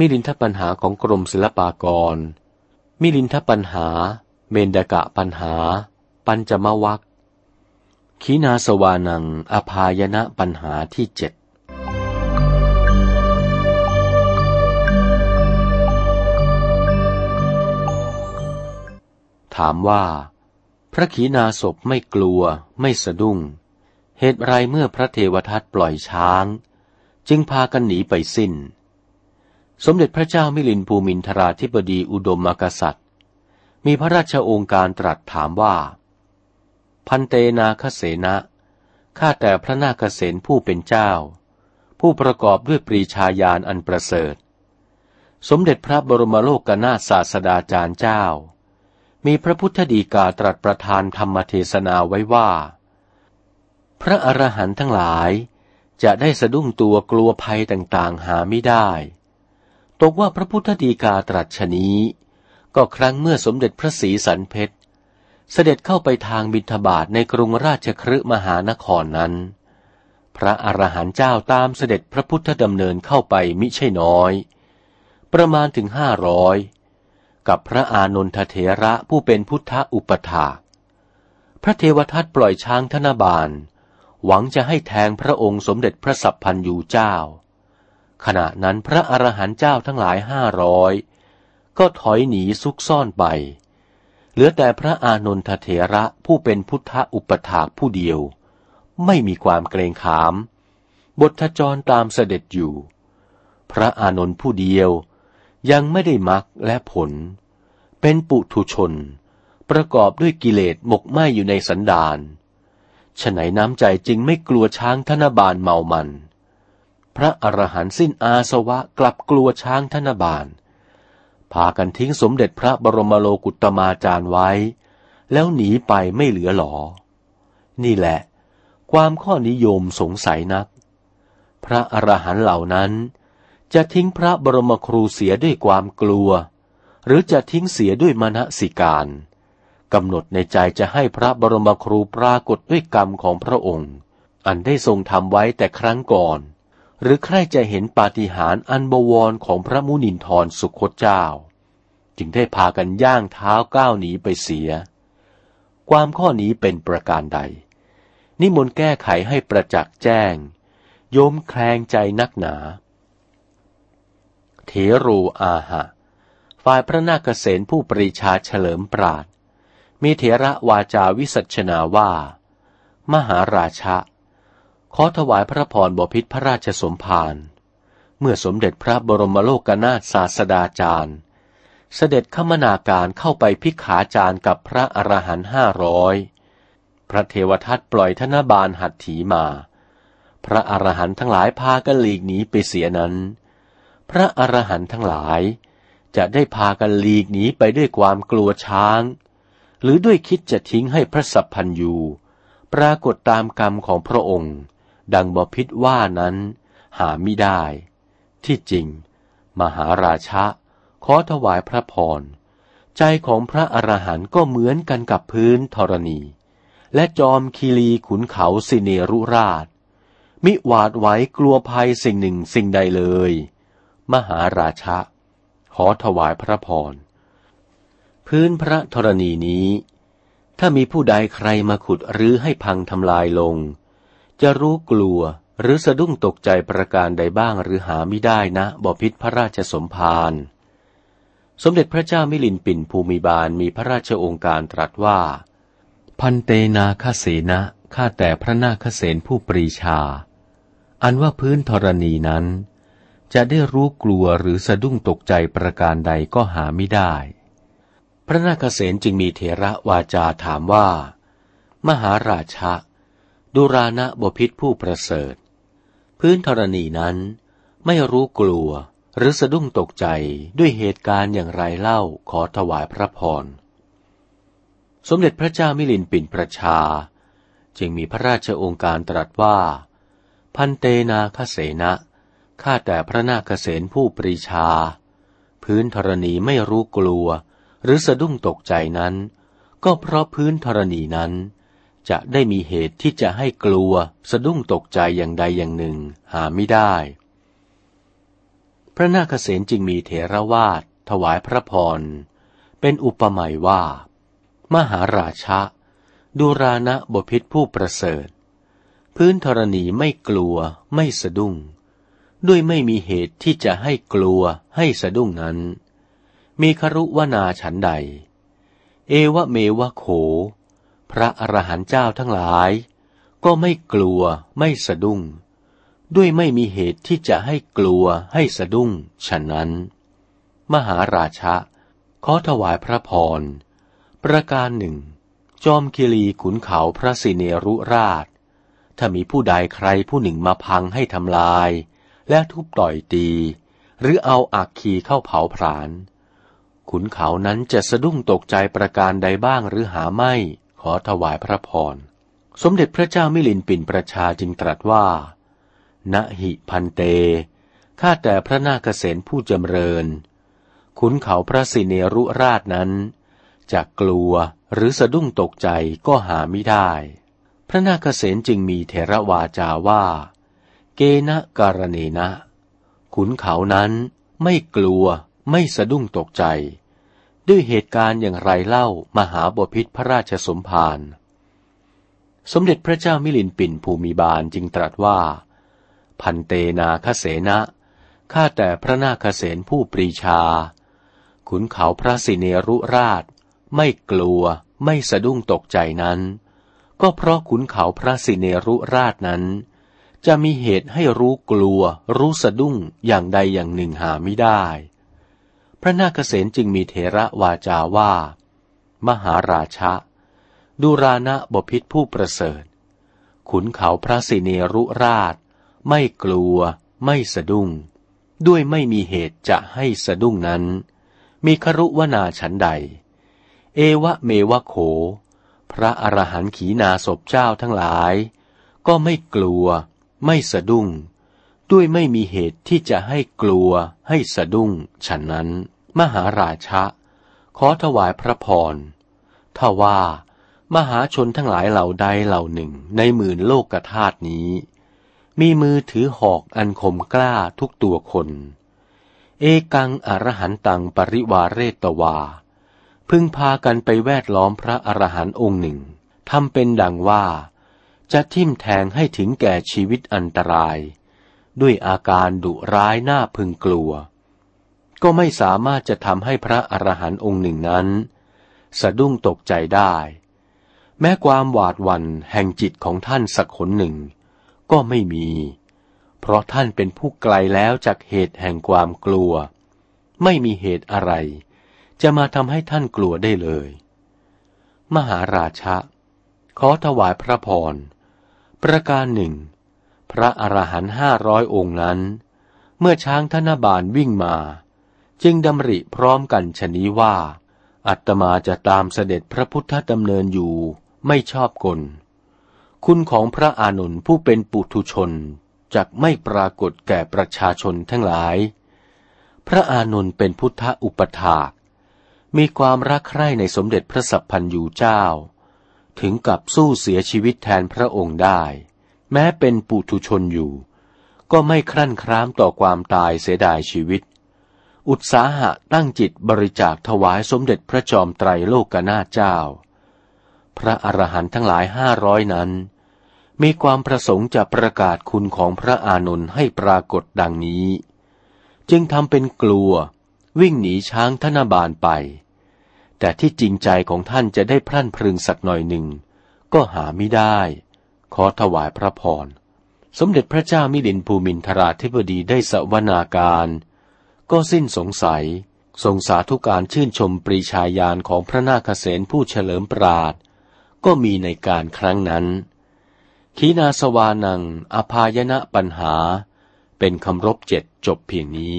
มิลินทปัญหาของกรมศิลปากร มิลินทปัญหา เมนดกะปัญหา ปัญจมวัคขีนาสวานัง อภายณะปัญหาที่เจ็ดถามว่า พระขีนาศพไม่กลัว ไม่สะดุ้ง เหตุไรเมื่อพระเทวทัตปล่อยช้าง จึงพากันหนีไปสิ้น สมเด็จพระเจ้ามิลินภูมินทราธิบดีอุดมมกษัตริย์ มีพระราชโองการตรัสถามว่า พันเตนาคเสนะข้าแต่พระนาคเสนผู้เป็นเจ้า ผู้ประกอบด้วยปรีชาญาณอันประเสริฐ สมเด็จพระบรมโลกนาศาสดาจารย์เจ้า มีพระพุทธดีกาตรัสประทานธรรมเทศนาไว้ว่า พระอรหันต์ทั้งหลายจะได้สะดุ้งตัวกลัวภัยต่างๆหาไม่ได้ ตกว่าพระพุทธดีกาตรัสชนี้ ก็ครั้งเมื่อสมเด็จพระศรีสันเพชร เสด็จเข้าไปทางบิณฑบาตในกรุงราชคฤห์มหานครนั้น พระอรหันต์เจ้าตามเสด็จพระพุทธดำเนินเข้าไปมิใช่น้อย ประมาณถึงห้าร้อยกับพระอานนทเถระผู้เป็นพุทธอุปถาพระเทวทัตปล่อยช้างธนบาล หวังจะให้แทงพระองค์สมเด็จพระสัพพันยูเจ้า ขณะนั้นพระอรหันต์เจ้าทั้งหลายห้าร้อยก็ถอยหนีซุกซ่อนไป เหลือแต่พระอานนทเถระผู้เป็นพุทธอุปถากผู้เดียว ไม่มีความเกรงขาม บทจรตามเสด็จอยู่ พระอานนท์ผู้เดียวยังไม่ได้มักและผล เป็นปุถุชน ประกอบด้วยกิเลสหมกไหมอยู่ในสันดานฉไหนน้ำใจจึงไม่กลัวช้างธนบาลเมามัน พระอรหันต์สิ้นอาสวะกลับกลัวช้างธนบาลพากันทิ้งสมเด็จพระบรมโลกุตมาจารย์ไว้ แล้วหนีไปไม่เหลือหลอ นี่แหละ ความข้อนิยมสงสัยนัก พระอรหันต์เหล่านั้น จะทิ้งพระบรมครูเสียด้วยความกลัว หรือจะทิ้งเสียด้วยมณสิการกำหนดในใจจะให้พระบรมครูปรากฏด้วยกรรมของพระองค์ อันได้ทรงทำไว้แต่ครั้งก่อน หรือใครจะเห็นปาฏิหาริย์อันบวรของพระมุนินทรสุคตเจ้า จึงได้พากันย่างเท้าก้าวหนีไปเสีย ความข้อนี้เป็นประการใด นิมนต์แก้ไขให้ประจักษ์แจ้ง โยมแคลงใจนักหนาเถรูอาหะ ฝ่ายพระนาคเษนผู้ปรีชาเฉลิมปราดมีเถระวาจาวิสัชนาว่า มหาราชะ ขอถวายพระพรบพิษพระราชสมภารเมื่อสมเด็จพระบรมโลกนาถศาสดาจารย์ เสด็จขมนาการเข้าไปพิขาจารย์กับพระอรหันต์ห้าร้อยพระเทวทัตปล่อยธนบาลหัตถีมา พระอรหันต์ทั้งหลายพากันหลีกหนีไปเสียนั้น พระอรหันต์ทั้งหลายจะได้พากันหลีกหนีไปด้วยความกลัวช้าง หรือด้วยคิดจะทิ้งให้พระสัพพันยูปรากฏตามกรรมของพระองค์ ดังบพิษว่านั้น หาไม่ได้ ที่จริง มหาราชะ ขอถวายพระพร ใจของพระอรหันต์ก็เหมือนกันกับพื้นธรณี และจอมคีรีขุนเขาสิเนรุราช มิหวาดไหวกลัวภัยสิ่งหนึ่งสิ่งใดเลย มหาราชะ ขอถวายพระพร พื้นพระธรณีนี้ถ้ามีผู้ใดใครมาขุดรื้อให้พังทำลายลง จะรู้กลัวหรือสะดุ้งตกใจประการใดบ้างหรือหาไม่ได้นะบพิษพระราชสมภารสมเด็จพระเจ้ามิลินปินภูมิบาลมีพระราชองค์การตรัสว่า พันเตนาคเสนะข้าแต่พระนาคเสนผู้ปรีชา อันว่าพื้นธรณีนั้น จะได้รู้กลัวหรือสะดุ้งตกใจประการใดก็หาไม่ได้ พระนาคเสนจึงมีเถระวาจาถามว่า มหาราชะ ดุรานะบพิษผู้ประเสริฐ พื้นธรณีนั้นไม่รู้กลัวหรือสะดุ้งตกใจด้วยเหตุการณ์อย่างไรเล่าขอถวายพระพร สมเด็จพระเจ้ามิลินปินประชา จึงมีพระราชองค์การตรัสว่า พันเตนาคเสนะข้าแต่พระนาคเสนผู้ปรีชา พื้นธรณีไม่รู้กลัว หรือสะดุ้งตกใจนั้น ก็เพราะพื้นธรณีนั้น จะได้มีเหตุที่จะให้กลัว สะดุ้งตกใจอย่างใดอย่างหนึ่ง หาไม่ได้ พระนาคเษนจึงมีเถรวาทถวายพระพร เป็นอุปมาว่า มหาราชะดูรานะบพิษผู้ประเสริฐ พื้นธรณีไม่กลัวไม่สะดุ้ง ด้วยไม่มีเหตุที่จะให้กลัวให้สะดุ้งนั้น มีครุวนาฉันใด เอวะเมวะโข พระอรหันต์เจ้าทั้งหลาย ก็ไม่กลัวไม่สะดุ้ง ด้วยไม่มีเหตุที่จะให้กลัวให้สะดุ้ง ฉะนั้น มหาราชะขอถวายพระพร ประการหนึ่ง จอมกิลีขุนเขาพระสิเนรุราช ถ้ามีผู้ใดใครผู้หนึ่งมาพังให้ทำลาย และทุบต่อยตี หรือเอาอักขีเข้าเผาผลาญขุนเขานั้นจะสะดุ้งตกใจประการใดบ้างหรือหาไม่ ขอถวายพระพร สมเด็จพระเจ้ามิลินปินประชาจึงตรัสว่า ณหิพันเต ข้าแต่พระนาคเษนผู้จำเริญ ขุนเขาพระสิเนรุราชนั้นจะกลัวหรือสะดุ้งตกใจก็หาไม่ได้ พระนาคเษนจึงมีเทระวาจาว่า เกณะการเนนะ ขุนเขานั้นไม่กลัวไม่สะดุ้งตกใจ ด้วยเหตุการณ์อย่างไรเล่ามหาบพิษพระราชสมภาร สมเด็จพระเจ้ามิลินปินภูมิบาลจึงตรัสว่า พันเตนาคเสนะข้าแต่พระนาคเสนผู้ปรีชา ขุนเขาพระสิเนรุราช ไม่กลัวไม่สะดุ้งตกใจนั้น ก็เพราะขุนเขาพระสิเนรุราชนั้น จะมีเหตุให้รู้กลัวรู้สะดุ้งอย่างใดอย่างหนึ่งหาไม่ได้ พระนาคเษนจึงมีเถระวาจาว่า มหาราชะดูรานะบพิษผู้ประเสริฐ ขุนเขาพระสิเนรุราช ไม่กลัว ไม่สะดุ้ง ด้วยไม่มีเหตุจะให้สะดุ้งนั้น มีครุวนาฉันใด เอวะเมวะโข พระอรหันต์ขีนาศพเจ้าทั้งหลาย ก็ไม่กลัว ไม่สะดุ้ง ด้วยไม่มีเหตุที่จะให้กลัวให้สะดุ้ง ฉะนั้น มหาราชะ ขอถวายพระพรถ้าว่า มหาชนทั้งหลายเหล่าใดเหล่าหนึ่งในหมื่นโลกธาตุนี้ มีมือถือหอกอันคมกล้าทุกตัวคน เอกังอรหันตังปริวาเรตวา พึงพากันไปแวดล้อมพระอรหันต์องค์หนึ่งทำเป็นดังว่า จะทิ่มแทงให้ถึงแก่ชีวิตอันตราย ด้วยอาการดุร้ายน่าพึงกลัว ก็ไม่สามารถจะทำให้พระอรหันต์องค์หนึ่งนั้น สะดุ้งตกใจได้ แม้ความหวาดหวั่นแห่งจิตของท่านสักขนหนึ่ง ก็ไม่มี เพราะท่านเป็นผู้ไกลแล้วจากเหตุแห่งความกลัว ไม่มีเหตุอะไร จะมาทำให้ท่านกลัวได้เลย มหาราชะขอถวายพระพรประการหนึ่ง พระอรหันต์ห้าร้อยองค์นั้น เมื่อช้างธนบาลวิ่งมา จึงดำริพร้อมกันชนี้ว่า อัตมาจะตามเสด็จพระพุทธดำเนินอยู่ไม่ชอบกล คุณของพระอานนท์ผู้เป็นปุถุชนจักไม่ปรากฏแก่ประชาชนทั้งหลาย พระอานนท์เป็นพุทธอุปถาก มีความรักใคร่ในสมเด็จพระสัพพันยูเจ้า ถึงกับสู้เสียชีวิตแทนพระองค์ได้ แม้เป็นปุถุชนอยู่ ก็ไม่ครั่นคร้ามต่อความตายเสียดายชีวิต อุตสาหะตั้งจิตบริจาคถวายสมเด็จพระจอมไตรโลกนาเจ้า พระอรหันต์ทั้งหลายห้าร้อยนั้น มีความประสงค์จะประกาศคุณของพระอานนท์ให้ปรากฏดังนี้ จึงทำเป็นกลัววิ่งหนีช้างธนบาลไป แต่ที่จริงใจของท่านจะได้พรั่นพรึงสักหน่อยหนึ่ง ก็หาไม่ได้ ขอถวายพระพร สมเด็จพระเจ้ามิลินภูมินทราธิบดีได้สวนาการ ก็สิ้นสงสัย ทรงสาธุการชื่นชมปรีชาญาณของพระนาคเษนผู้เฉลิมปราด ก็มีในการครั้งนั้น ขีนาสวานัง อภายณะปัญหา เป็นคำรบเจ็ดจบเพียงนี้